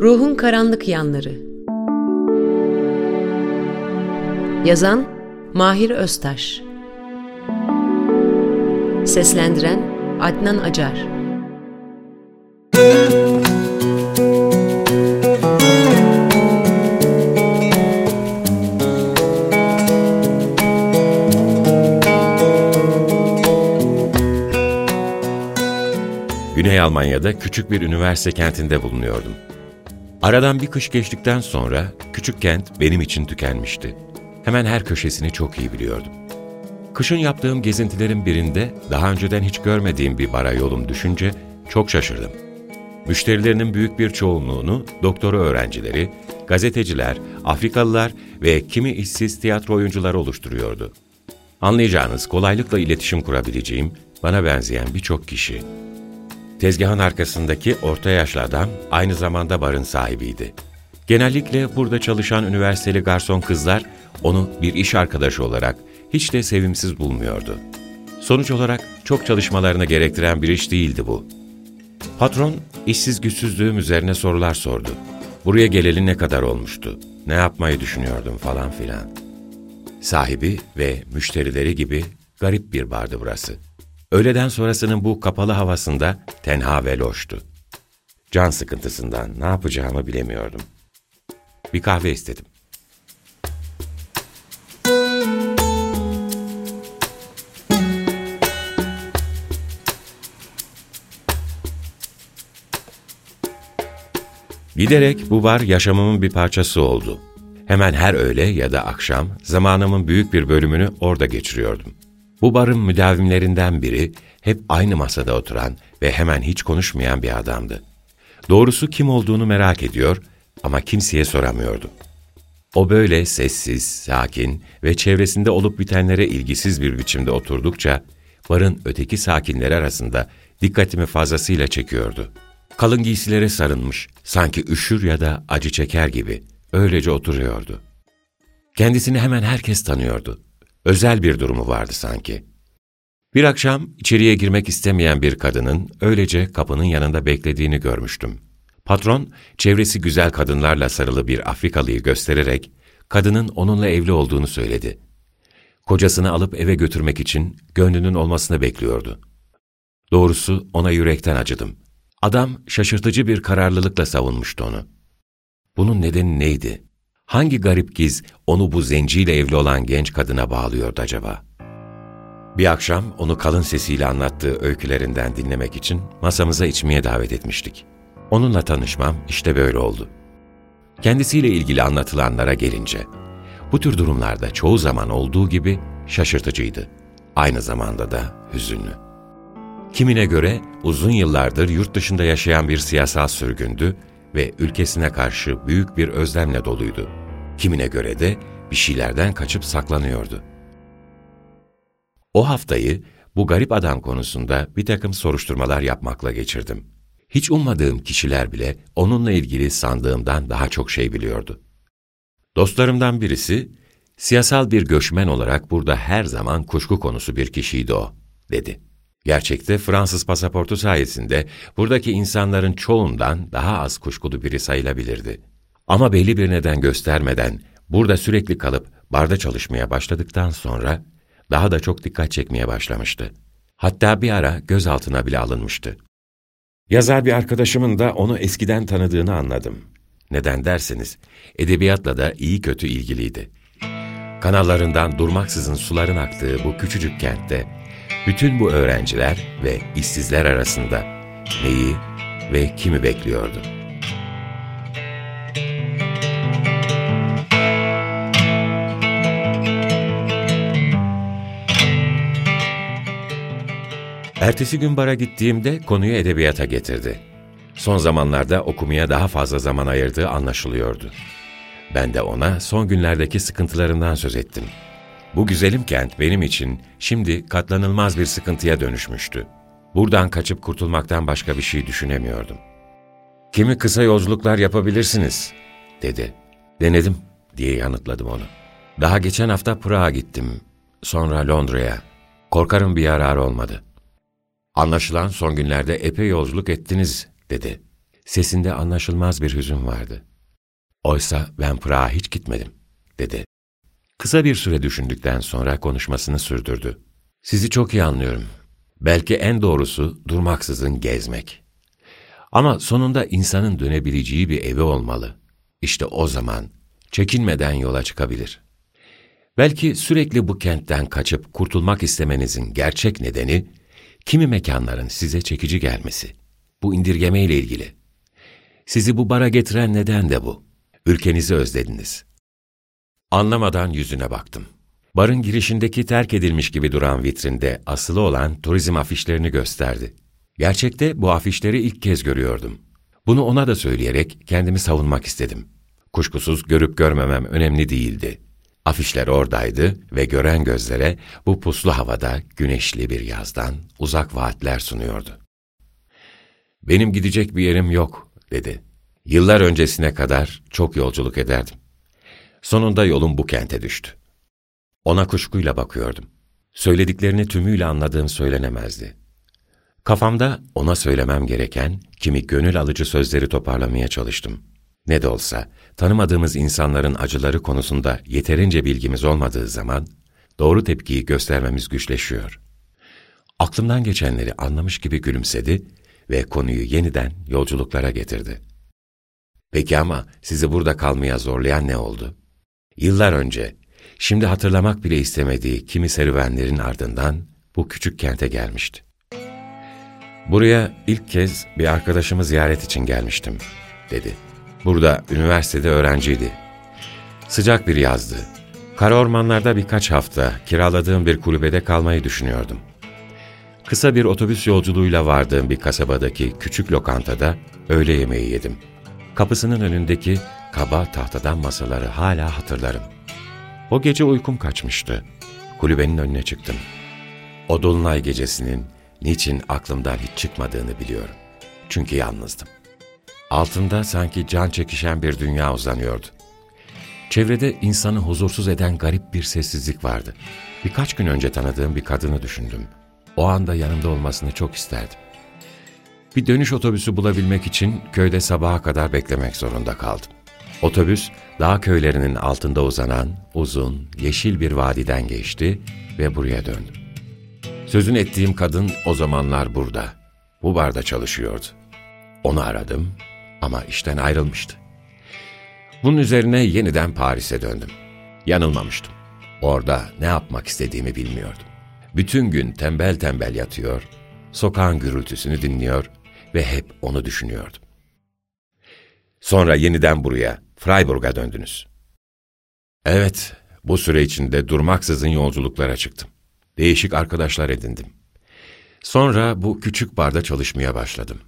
Ruhun Karanlık Yanları. Yazan Mahir Öztaş. Seslendiren Adnan Acar. Güney Almanya'da küçük bir üniversite kentinde bulunuyordum. Aradan bir kış geçtikten sonra küçük kent benim için tükenmişti. Hemen her köşesini çok iyi biliyordum. Kışın yaptığım gezintilerin birinde daha önceden hiç görmediğim bir bara yolum düşünce çok şaşırdım. Müşterilerinin büyük bir çoğunluğunu doktora öğrencileri, gazeteciler, Afrikalılar ve kimi işsiz tiyatro oyuncuları oluşturuyordu. Anlayacağınız kolaylıkla iletişim kurabileceğim, bana benzeyen birçok kişi. Tezgahın arkasındaki orta yaşlı adam aynı zamanda barın sahibiydi. Genellikle burada çalışan üniversiteli garson kızlar onu bir iş arkadaşı olarak hiç de sevimsiz bulmuyordu. Sonuç olarak çok çalışmalarını gerektiren bir iş değildi bu. Patron, işsiz güçsüzlüğüm üzerine sorular sordu. Buraya geleli ne kadar olmuştu, ne yapmayı düşünüyordum falan filan. Sahibi ve müşterileri gibi garip bir bardı burası. Öğleden sonrasının bu kapalı havasında tenha ve loştu. Can sıkıntısından ne yapacağımı bilemiyordum. Bir kahve istedim. Giderek bu bar yaşamımın bir parçası oldu. Hemen her öğle ya da akşam zamanımın büyük bir bölümünü orada geçiriyordum. Bu barın müdavimlerinden biri hep aynı masada oturan ve hemen hiç konuşmayan bir adamdı. Doğrusu kim olduğunu merak ediyor ama kimseye soramıyordu. O böyle sessiz, sakin ve çevresinde olup bitenlere ilgisiz bir biçimde oturdukça barın öteki sakinleri arasında dikkatimi fazlasıyla çekiyordu. Kalın giysilere sarılmış, sanki üşür ya da acı çeker gibi öylece oturuyordu. Kendisini hemen herkes tanıyordu. Özel bir durumu vardı sanki. Bir akşam içeriye girmek istemeyen bir kadının öylece kapının yanında beklediğini görmüştüm. Patron, çevresi güzel kadınlarla sarılı bir Afrikalıyı göstererek kadının onunla evli olduğunu söyledi. Kocasını alıp eve götürmek için gönlünün olmasını bekliyordu. Doğrusu ona yürekten acıdım. Adam şaşırtıcı bir kararlılıkla savunmuştu onu. Bunun nedeni neydi? Hangi garip giz onu bu zenciyle evli olan genç kadına bağlıyordu acaba? Bir akşam onu kalın sesiyle anlattığı öykülerinden dinlemek için masamıza içmeye davet etmiştik. Onunla tanışmam işte böyle oldu. Kendisiyle ilgili anlatılanlara gelince, bu tür durumlarda çoğu zaman olduğu gibi şaşırtıcıydı. Aynı zamanda da hüzünlü. Kimine göre uzun yıllardır yurt dışında yaşayan bir siyasal sürgündü ve ülkesine karşı büyük bir özlemle doluydu. Kimine göre de bir şeylerden kaçıp saklanıyordu. O haftayı bu garip adam konusunda bir takım soruşturmalar yapmakla geçirdim. Hiç ummadığım kişiler bile onunla ilgili sandığımdan daha çok şey biliyordu. Dostlarımdan birisi, siyasal bir göçmen olarak burada her zaman kuşku konusu bir kişiydi o, dedi. Gerçekte Fransız pasaportu sayesinde buradaki insanların çoğundan daha az kuşkulu biri sayılabilirdi. Ama belli bir neden göstermeden burada sürekli kalıp barda çalışmaya başladıktan sonra daha da çok dikkat çekmeye başlamıştı. Hatta bir ara gözaltına bile alınmıştı. Yazar bir arkadaşımın da onu eskiden tanıdığını anladım. Neden derseniz, edebiyatla da iyi kötü ilgiliydi. Kanallarından durmaksızın suların aktığı bu küçücük kentte, bütün bu öğrenciler ve işsizler arasında neyi ve kimi bekliyordu? Ertesi gün bara gittiğimde konuyu edebiyata getirdi. Son zamanlarda okumaya daha fazla zaman ayırdığı anlaşılıyordu. Ben de ona son günlerdeki sıkıntılarından söz ettim. Bu güzelim kent benim için şimdi katlanılmaz bir sıkıntıya dönüşmüştü. Buradan kaçıp kurtulmaktan başka bir şey düşünemiyordum. Kimi kısa yolculuklar yapabilirsiniz, dedi. Denedim, diye yanıtladım onu. Daha geçen hafta Prag'a gittim, sonra Londra'ya. Korkarım bir yarar olmadı. Anlaşılan son günlerde epey yolculuk ettiniz, dedi. Sesinde anlaşılmaz bir hüzün vardı. Oysa ben Prag'a hiç gitmedim, dedi. Kısa bir süre düşündükten sonra konuşmasını sürdürdü. Sizi çok iyi anlıyorum. Belki en doğrusu durmaksızın gezmek. Ama sonunda insanın dönebileceği bir evi olmalı. İşte o zaman çekinmeden yola çıkabilir. Belki sürekli bu kentten kaçıp kurtulmak istemenizin gerçek nedeni, kimi mekanların size çekici gelmesi. Bu indirgeme ile ilgili. Sizi bu bara getiren neden de bu. Ülkenizi özlediniz. Anlamadan yüzüne baktım. Barın girişindeki terk edilmiş gibi duran vitrinde asılı olan turizm afişlerini gösterdi. Gerçekte bu afişleri ilk kez görüyordum. Bunu ona da söyleyerek kendimi savunmak istedim. Kuşkusuz görüp görmemem önemli değildi. Afişler oradaydı ve gören gözlere bu puslu havada güneşli bir yazdan uzak vaatler sunuyordu. Benim gidecek bir yerim yok, dedi. Yıllar öncesine kadar çok yolculuk ederdim. Sonunda yolum bu kente düştü. Ona kuşkuyla bakıyordum. Söylediklerini tümüyle anladığım söylenemezdi. Kafamda ona söylemem gereken kimi gönül alıcı sözleri toparlamaya çalıştım. Ne de olsa tanımadığımız insanların acıları konusunda yeterince bilgimiz olmadığı zaman doğru tepkiyi göstermemiz güçleşiyor. Aklımdan geçenleri anlamış gibi gülümsedi ve konuyu yeniden yolculuklara getirdi. Peki ama sizi burada kalmaya zorlayan ne oldu? Yıllar önce, şimdi hatırlamak bile istemediği kimi serüvenlerin ardından bu küçük kente gelmişti. Buraya ilk kez bir arkadaşımı ziyaret için gelmiştim, dedi. Burada üniversitede öğrenciydi. Sıcak bir yazdı. Kara ormanlarda birkaç hafta kiraladığım bir kulübede kalmayı düşünüyordum. Kısa bir otobüs yolculuğuyla vardığım bir kasabadaki küçük lokantada öğle yemeği yedim. Kapısının önündeki kaba tahtadan masaları hala hatırlarım. O gece uykum kaçmıştı. Kulübenin önüne çıktım. O dolunay gecesinin niçin aklımdan hiç çıkmadığını biliyorum. Çünkü yalnızdım. Altında sanki can çekişen bir dünya uzanıyordu. Çevrede insanı huzursuz eden garip bir sessizlik vardı. Birkaç gün önce tanıdığım bir kadını düşündüm. O anda yanımda olmasını çok isterdim. Bir dönüş otobüsü bulabilmek için köyde sabaha kadar beklemek zorunda kaldım. Otobüs, dağ köylerinin altında uzanan uzun, yeşil bir vadiden geçti ve buraya döndüm. Sözün ettiğim kadın o zamanlar burada, bu barda çalışıyordu. Onu aradım ama işten ayrılmıştı. Bunun üzerine yeniden Paris'e döndüm. Yanılmamıştım. Orada ne yapmak istediğimi bilmiyordum. Bütün gün tembel tembel yatıyor, sokağın gürültüsünü dinliyor ve hep onu düşünüyordum. Sonra yeniden buraya, Freiburg'a döndünüz. Evet, bu süre içinde durmaksızın yolculuklara çıktım. Değişik arkadaşlar edindim. Sonra bu küçük barda çalışmaya başladım.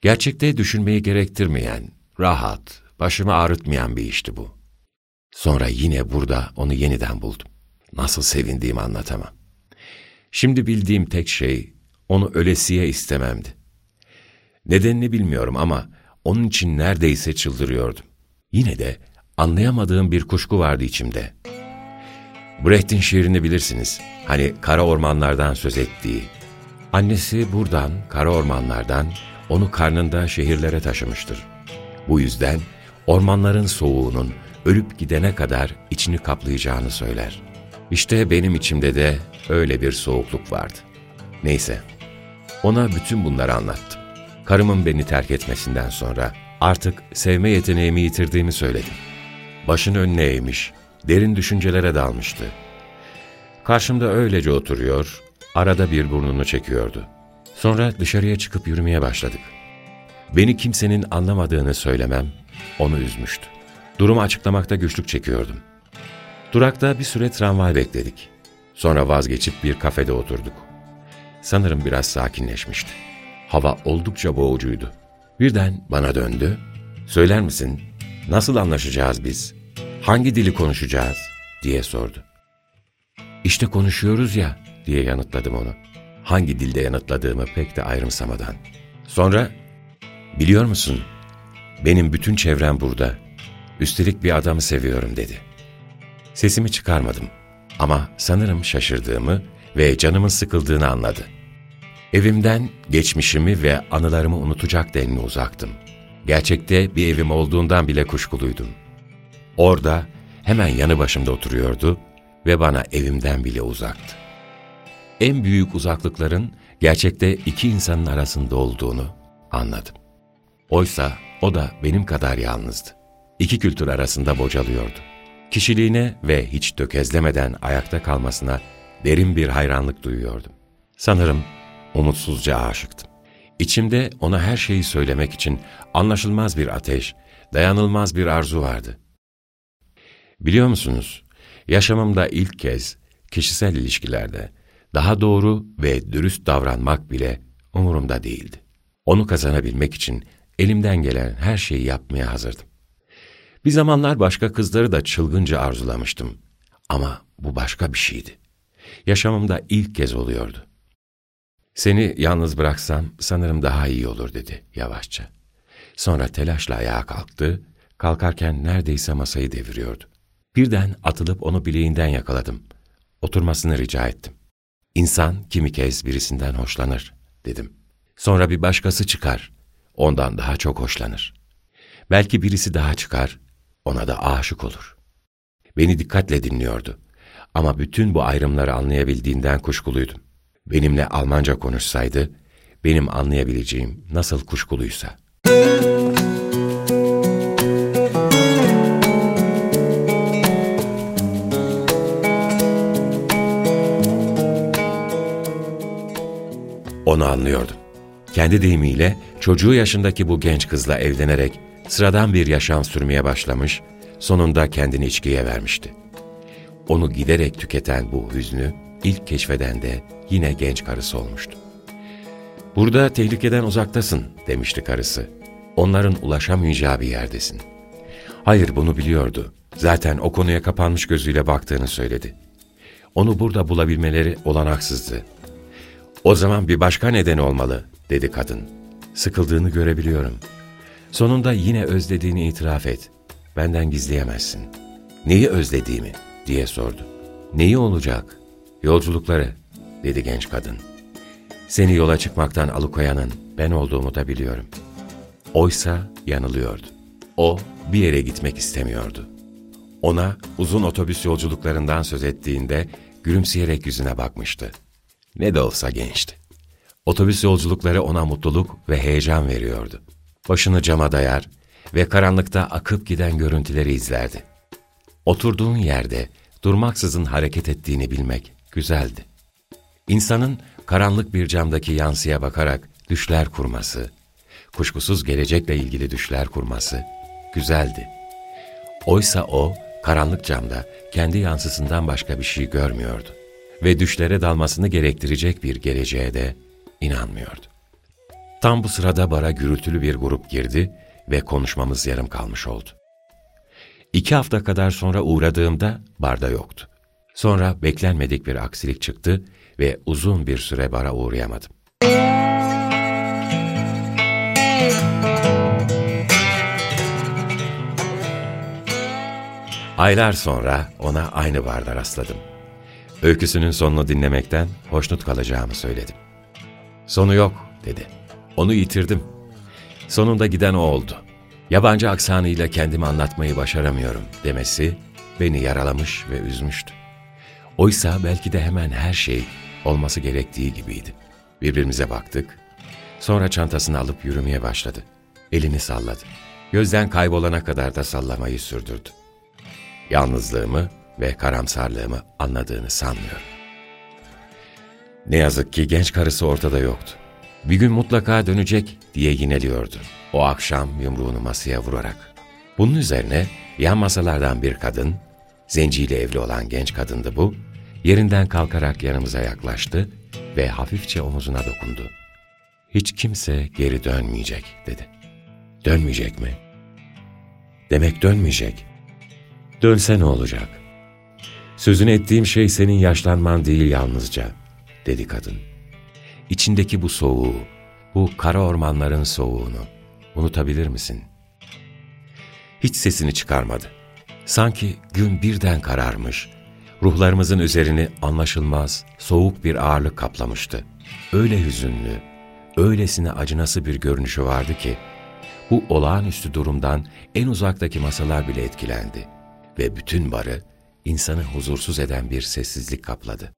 Gerçekte düşünmeyi gerektirmeyen, rahat, başımı ağrıtmayan bir işti bu. Sonra yine burada onu yeniden buldum. Nasıl sevindiğimi anlatamam. Şimdi bildiğim tek şey, onu ölesiye istememdi. Nedenini bilmiyorum ama onun için neredeyse çıldırıyordum. Yine de anlayamadığım bir kuşku vardı içimde. Brecht'in şiirini bilirsiniz. Hani kara ormanlardan söz ettiği. Annesi buradan, kara ormanlardan, onu karnında şehirlere taşımıştır. Bu yüzden ormanların soğuğunun ölüp gidene kadar içini kaplayacağını söyler. İşte benim içimde de öyle bir soğukluk vardı. Neyse, ona bütün bunları anlattım. Karımın beni terk etmesinden sonra artık sevme yeteneğimi yitirdiğimi söyledim. Başını önüne eğmiş, derin düşüncelere dalmıştı. Karşımda öylece oturuyor, arada bir burnunu çekiyordu. Sonra dışarıya çıkıp yürümeye başladık. Beni kimsenin anlamadığını söylemem onu üzmüştü. Durumu açıklamakta güçlük çekiyordum. Durakta bir süre tramvay bekledik. Sonra vazgeçip bir kafede oturduk. Sanırım biraz sakinleşmişti. Hava oldukça boğucuydu. Birden bana döndü. Söyler misin, nasıl anlaşacağız biz? Hangi dili konuşacağız? diye sordu. İşte konuşuyoruz ya, diye yanıtladım onu. Hangi dilde yanıtladığımı pek de ayrımsamadan. Sonra, biliyor musun, benim bütün çevrem burada. Üstelik bir adamı seviyorum dedi. Sesimi çıkarmadım ama sanırım şaşırdığımı ve canımın sıkıldığını anladı. Evimden geçmişimi ve anılarımı unutacak denli uzaktım. Gerçekte bir evim olduğundan bile kuşkuluydum. Orada hemen yanı başımda oturuyordu ve bana evimden bile uzaktı. En büyük uzaklıkların gerçekte iki insanın arasında olduğunu anladım. Oysa o da benim kadar yalnızdı. İki kültür arasında bocalıyordu. Kişiliğine ve hiç tökezlemeden ayakta kalmasına derin bir hayranlık duyuyordum. Sanırım umutsuzca aşıktım. İçimde ona her şeyi söylemek için anlaşılmaz bir ateş, dayanılmaz bir arzu vardı. Biliyor musunuz, yaşamımda ilk kez kişisel ilişkilerde daha doğru ve dürüst davranmak bile umurumda değildi. Onu kazanabilmek için elimden gelen her şeyi yapmaya hazırdım. Bir zamanlar başka kızları da çılgınca arzulamıştım. Ama bu başka bir şeydi. Yaşamımda ilk kez oluyordu. Seni yalnız bıraksam sanırım daha iyi olur dedi yavaşça. Sonra telaşla ayağa kalktı, kalkarken neredeyse masayı deviriyordu. Birden atılıp onu bileğinden yakaladım. Oturmasını rica ettim. İnsan kimi kez birisinden hoşlanır, dedim. Sonra bir başkası çıkar, ondan daha çok hoşlanır. Belki birisi daha çıkar, ona da aşık olur. Beni dikkatle dinliyordu. Ama bütün bu ayrımları anlayabildiğinden kuşkuluydum. Benimle Almanca konuşsaydı, benim anlayabileceğim nasıl kuşkuluysa. Onu anlıyordum. Kendi deyimiyle çocuğu yaşındaki bu genç kızla evlenerek sıradan bir yaşam sürmeye başlamış, sonunda kendini içkiye vermişti. Onu giderek tüketen bu hüznü ilk keşfeden de yine genç karısı olmuştu. Burada tehlikeden uzaktasın demişti karısı. Onların ulaşamayacağı bir yerdesin. Hayır bunu biliyordu. Zaten o konuya kapanmış gözüyle baktığını söyledi. Onu burada bulabilmeleri olanaksızdı. O zaman bir başka neden olmalı dedi kadın. Sıkıldığını görebiliyorum. Sonunda yine özlediğini itiraf et. Benden gizleyemezsin. Neyi özlediğimi diye sordu. Neyi olacak? Yolculukları dedi genç kadın. Seni yola çıkmaktan alıkoyanın ben olduğumu da biliyorum. Oysa yanılıyordu. O bir yere gitmek istemiyordu. Ona uzun otobüs yolculuklarından söz ettiğinde gülümseyerek yüzüne bakmıştı. Ne de olsa gençti. Otobüs yolculukları ona mutluluk ve heyecan veriyordu. Başını cama dayar ve karanlıkta akıp giden görüntüleri izlerdi. Oturduğun yerde durmaksızın hareket ettiğini bilmek güzeldi. İnsanın karanlık bir camdaki yansıya bakarak düşler kurması, kuşkusuz gelecekle ilgili düşler kurması güzeldi. Oysa o, karanlık camda kendi yansısından başka bir şey görmüyordu ve düşlere dalmasını gerektirecek bir geleceğe de inanmıyordu. Tam bu sırada bara gürültülü bir grup girdi ve konuşmamız yarım kalmış oldu. İki hafta kadar sonra uğradığımda barda yoktu. Sonra beklenmedik bir aksilik çıktı ve uzun bir süre bara uğrayamadım. Aylar sonra ona aynı barda rastladım. Öyküsünün sonunu dinlemekten hoşnut kalacağımı söyledim. Sonu yok, dedi. Onu yitirdim. Sonunda giden o oldu. Yabancı aksanıyla kendimi anlatmayı başaramıyorum demesi beni yaralamış ve üzmüştü. Oysa belki de hemen her şey olması gerektiği gibiydi. Birbirimize baktık. Sonra çantasını alıp yürümeye başladı. Elini salladı. Gözden kaybolana kadar da sallamayı sürdürdü. Yalnızlığımı ve karamsarlığımı anladığını sanmıyorum. Ne yazık ki genç karısı ortada yoktu. Bir gün mutlaka dönecek diye yineliyordu. O akşam yumruğunu masaya vurarak. Bunun üzerine yan masalardan bir kadın, zenciyle evli olan genç kadındı bu, yerinden kalkarak yanımıza yaklaştı ve hafifçe omuzuna dokundu. Hiç kimse geri dönmeyecek dedi. Dönmeyecek mi? Demek dönmeyecek. Dönse ne olacak? Sözünü ettiğim şey senin yaşlanman değil yalnızca, dedi kadın. İçindeki bu soğuğu, bu kara ormanların soğuğunu unutabilir misin? Hiç sesini çıkarmadı. Sanki gün birden kararmış, ruhlarımızın üzerini anlaşılmaz, soğuk bir ağırlık kaplamıştı. Öyle hüzünlü, öylesine acınası bir görünüşü vardı ki, bu olağanüstü durumdan en uzaktaki masalar bile etkilendi ve bütün barı insanı huzursuz eden bir sessizlik kapladı.